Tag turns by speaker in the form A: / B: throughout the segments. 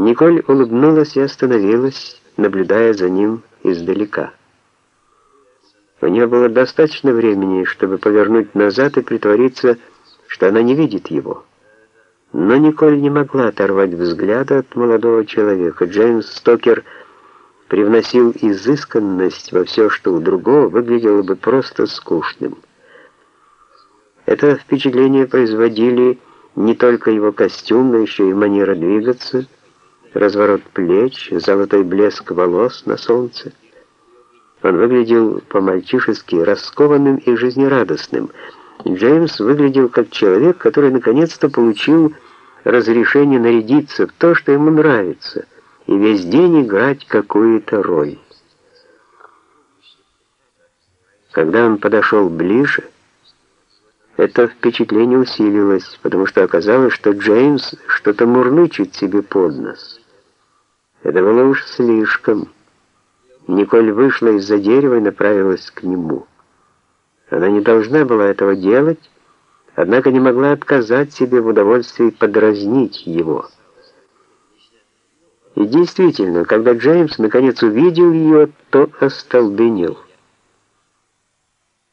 A: Николь улыбнулась и остановилась, наблюдая за ним издалека. У нее было достаточно времени, чтобы повернуть назад и притвориться, что она не видит его. Но Николь не могла оторвать взгляда от молодого человека. Джеймс Стокер привносил изысканность во все, что у другого выглядело бы просто скучным. Это впечатление производили не только его костюм, но еще и манера двигаться, разворот плеч, золотой блеск волос на солнце. Он выглядел по-мальчишески раскованным и жизнерадостным. Джеймс выглядел как человек, который наконец-то получил разрешение нарядиться в то, что ему нравится, и весь день играть какую-то роль. Когда он подошел ближе, это впечатление усилилось, потому что оказалось, что Джеймс что-то мурлычет себе под нос. Это было уж слишком. Николь вышла из-за дерева и направилась к нему. Она не должна была этого делать, однако не могла отказать себе в удовольствии подразнить его. И действительно, когда Джеймс наконец увидел ее, то остолбенел.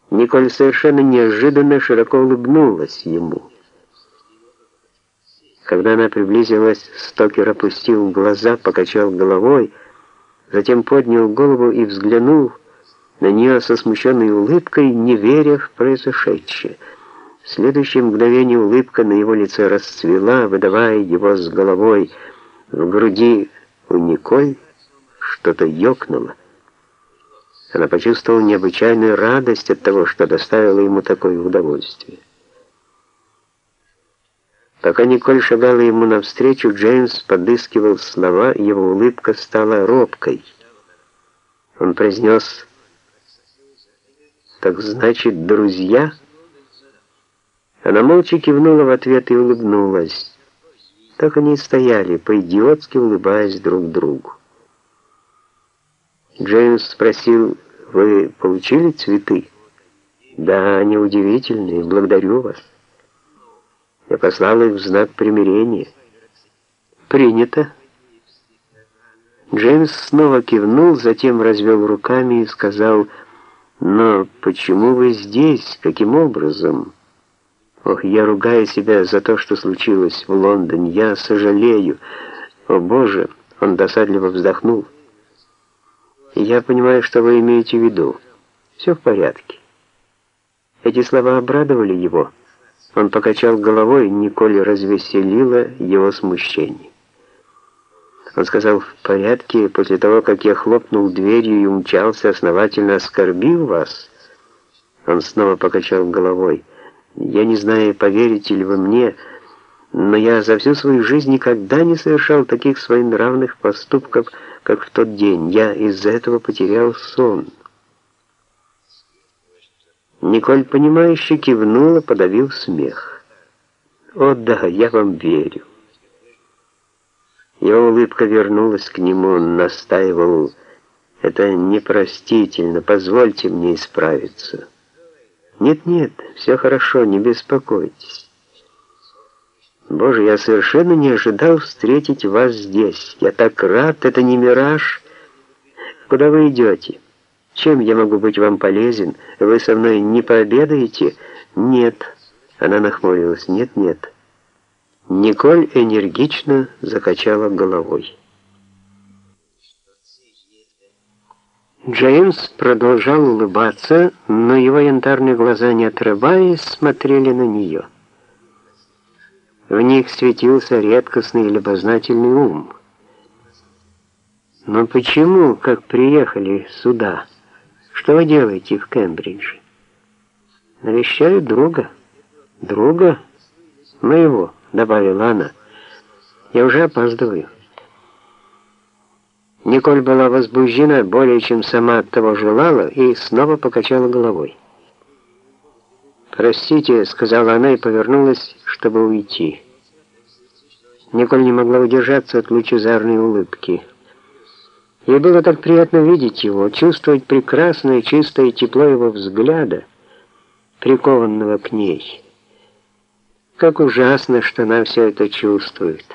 A: Николь совершенно неожиданно широко улыбнулась ему. Когда она приблизилась, Стокер опустил глаза, покачал головой, затем поднял голову и взглянул на нее со смущенной улыбкой, не веря в произошедшее. В следующее мгновение улыбка на его лице расцвела, выдавая его с головой. В груди у Николь что-то ёкнуло. Она почувствовала необычайную радость от того, что доставило ему такое удовольствие. Пока Николь шагала ему навстречу, Джеймс подыскивал слова, его улыбка стала робкой. Он произнес «Так значит, друзья?» Она молча кивнула в ответ и улыбнулась. Так они и стояли, по-идиотски улыбаясь друг другу. Джеймс спросил, «Вы получили цветы?» «Да, они удивительные, благодарю вас». Я послал их в знак примирения. Принято. Джеймс снова кивнул, затем развел руками и сказал, «Но почему вы здесь? Каким образом?» «Ох, я ругаю себя за то, что случилось в Лондоне. Я сожалею. О, Боже!» Он досадливо вздохнул. «Я понимаю, что вы имеете в виду. Все в порядке». Эти слова обрадовали его. Он покачал головой, Николь развеселила его смущение. Он сказал, в порядке, после того, как я хлопнул дверью и умчался, основательно оскорбил вас. Он снова покачал головой. Я не знаю, поверите ли вы мне, но я за всю свою жизнь никогда не совершал таких своенравных поступков, как в тот день. Я из-за этого потерял сон. Николь, понимающе кивнула, подавил смех. «О да, я вам верю». Его улыбка вернулась к нему, он настаивал, «Это непростительно, позвольте мне исправиться». «Нет-нет, все хорошо, не беспокойтесь». «Боже, я совершенно не ожидал встретить вас здесь. Я так рад, это не мираж. Куда вы идете?» Чем я могу быть вам полезен? Вы со мной не пообедаете? Нет. Она нахмурилась. Нет, нет. Николь энергично закачала головой. Джеймс продолжал улыбаться, но его янтарные глаза, не отрываясь, смотрели на нее. В них светился редкостный любознательный ум. «Но почему, как приехали сюда?» Что вы делаете в Кембридже? Навещаю друга. Друга? Моего, добавила она. Я уже опаздываю. Николь была возбуждена более, чем сама от того желала, и снова покачала головой. «Простите», — сказала она и повернулась, чтобы уйти. Николь не могла удержаться от лучезарной улыбки. Ей было так приятно видеть его, чувствовать прекрасное чистое тепло его взгляда, прикованного к ней. Как ужасно, что она все это чувствует.